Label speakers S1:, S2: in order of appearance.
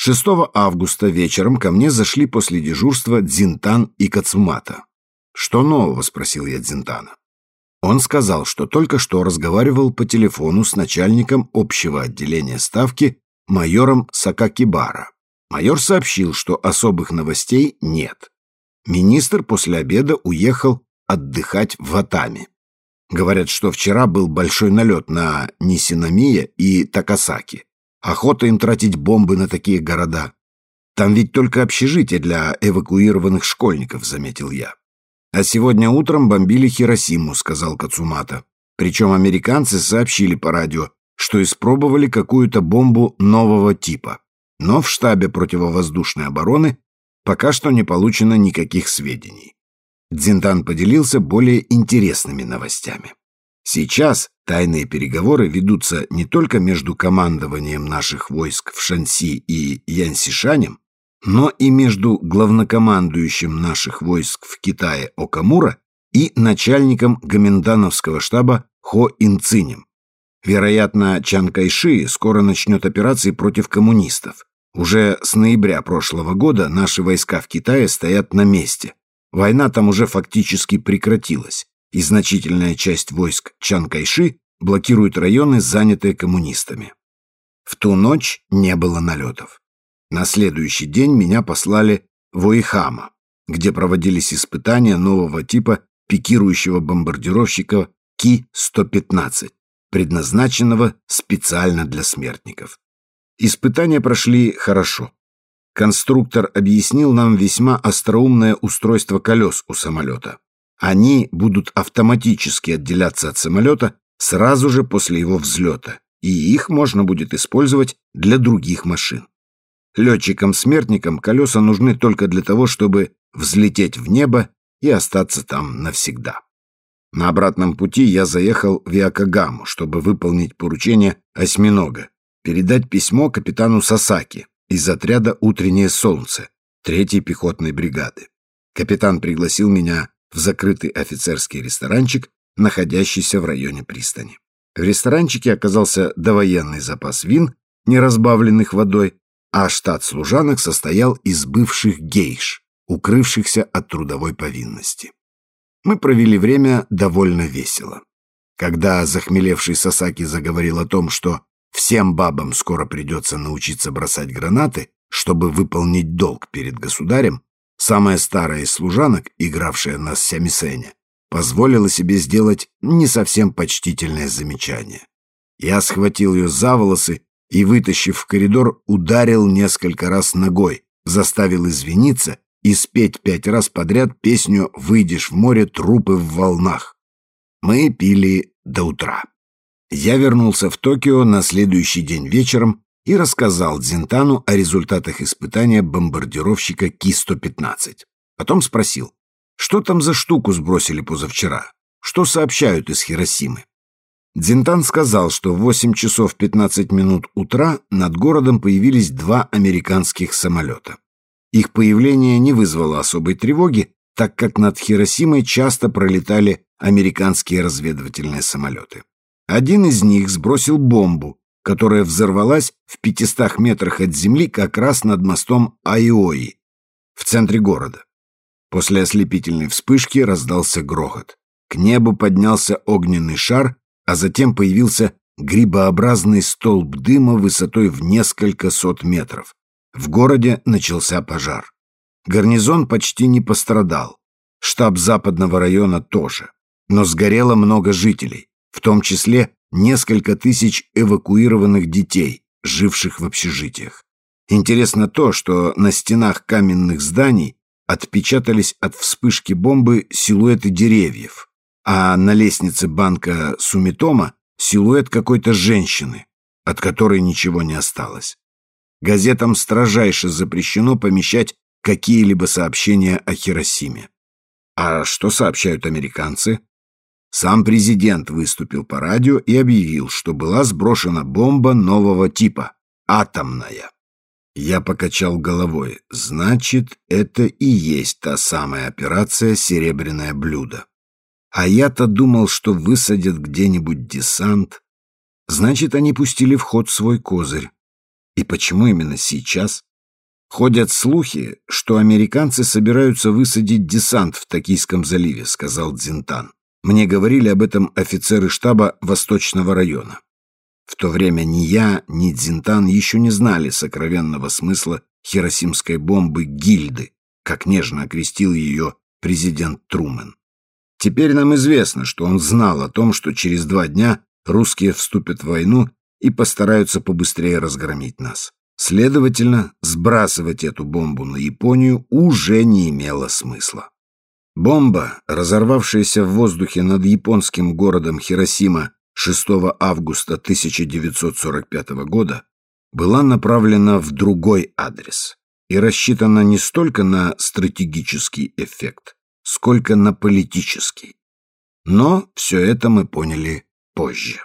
S1: 6 августа вечером ко мне зашли после дежурства Дзинтан и Кацумата. «Что нового?» – спросил я Дзинтана. Он сказал, что только что разговаривал по телефону с начальником общего отделения ставки майором Сакакибара. Майор сообщил, что особых новостей нет. Министр после обеда уехал отдыхать в Атами. Говорят, что вчера был большой налет на Нисинамия и Такасаки. Охота им тратить бомбы на такие города. Там ведь только общежитие для эвакуированных школьников, заметил я. А сегодня утром бомбили Хиросиму, сказал Кацумата. Причем американцы сообщили по радио, что испробовали какую-то бомбу нового типа. Но в штабе противовоздушной обороны пока что не получено никаких сведений. Дзинтан поделился более интересными новостями. Сейчас тайные переговоры ведутся не только между командованием наших войск в Шанси и Янсишанем, но и между главнокомандующим наших войск в Китае Окамура и начальником Гоминдановского штаба Хо Инцинем. Вероятно, Чан Кайши скоро начнет операции против коммунистов. Уже с ноября прошлого года наши войска в Китае стоят на месте. Война там уже фактически прекратилась и значительная часть войск Чан Кайши блокирует районы, занятые коммунистами. В ту ночь не было налетов. На следующий день меня послали в Уихама, где проводились испытания нового типа пикирующего бомбардировщика Ки-115, предназначенного специально для смертников. Испытания прошли хорошо. Конструктор объяснил нам весьма остроумное устройство колес у самолета. Они будут автоматически отделяться от самолета сразу же после его взлета, и их можно будет использовать для других машин. Летчикам-смертникам колеса нужны только для того, чтобы взлететь в небо и остаться там навсегда. На обратном пути я заехал в Якогаму, чтобы выполнить поручение осьминога, передать письмо капитану Сасаки из отряда «Утреннее солнце» третьей пехотной бригады. Капитан пригласил меня в закрытый офицерский ресторанчик, находящийся в районе пристани. В ресторанчике оказался довоенный запас вин, не разбавленных водой, а штат служанок состоял из бывших гейш, укрывшихся от трудовой повинности. Мы провели время довольно весело. Когда захмелевший Сасаки заговорил о том, что всем бабам скоро придется научиться бросать гранаты, чтобы выполнить долг перед государем, Самая старая из служанок, игравшая на сямисене, позволила себе сделать не совсем почтительное замечание. Я схватил ее за волосы и, вытащив в коридор, ударил несколько раз ногой, заставил извиниться и спеть пять раз подряд песню «Выйдешь в море, трупы в волнах». Мы пили до утра. Я вернулся в Токио на следующий день вечером и рассказал Дзинтану о результатах испытания бомбардировщика Ки-115. Потом спросил, что там за штуку сбросили позавчера? Что сообщают из Хиросимы? Дзинтан сказал, что в 8 часов 15 минут утра над городом появились два американских самолета. Их появление не вызвало особой тревоги, так как над Хиросимой часто пролетали американские разведывательные самолеты. Один из них сбросил бомбу, которая взорвалась в 500 метрах от земли как раз над мостом Айои в центре города. После ослепительной вспышки раздался грохот. К небу поднялся огненный шар, а затем появился грибообразный столб дыма высотой в несколько сот метров. В городе начался пожар. Гарнизон почти не пострадал. Штаб западного района тоже. Но сгорело много жителей, в том числе несколько тысяч эвакуированных детей, живших в общежитиях. Интересно то, что на стенах каменных зданий отпечатались от вспышки бомбы силуэты деревьев, а на лестнице банка Сумитома силуэт какой-то женщины, от которой ничего не осталось. Газетам строжайше запрещено помещать какие-либо сообщения о Хиросиме. А что сообщают американцы? Сам президент выступил по радио и объявил, что была сброшена бомба нового типа – атомная. Я покачал головой. Значит, это и есть та самая операция «Серебряное блюдо». А я-то думал, что высадят где-нибудь десант. Значит, они пустили в ход свой козырь. И почему именно сейчас? «Ходят слухи, что американцы собираются высадить десант в Токийском заливе», — сказал Дзинтан. «Мне говорили об этом офицеры штаба Восточного района». В то время ни я, ни Дзинтан еще не знали сокровенного смысла хиросимской бомбы «Гильды», как нежно окрестил ее президент Трумен. Теперь нам известно, что он знал о том, что через два дня русские вступят в войну и постараются побыстрее разгромить нас. Следовательно, сбрасывать эту бомбу на Японию уже не имело смысла. Бомба, разорвавшаяся в воздухе над японским городом Хиросима 6 августа 1945 года, была направлена в другой адрес и рассчитана не столько на стратегический эффект, сколько на политический. Но все это мы поняли позже.